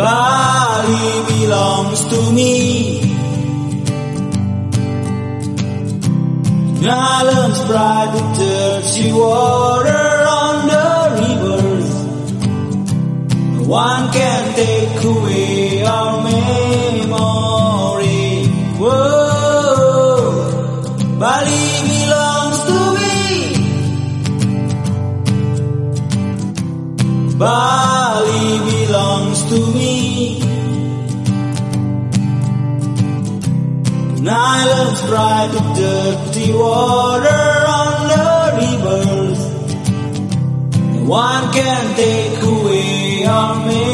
Bali belongs to me. Islands bright with dirty water on the rivers. No one can take away our memory. Whoa, Bali belongs to me. Bali belongs to me. Islands bright with dirty water on the rivers. No one can take away our memory.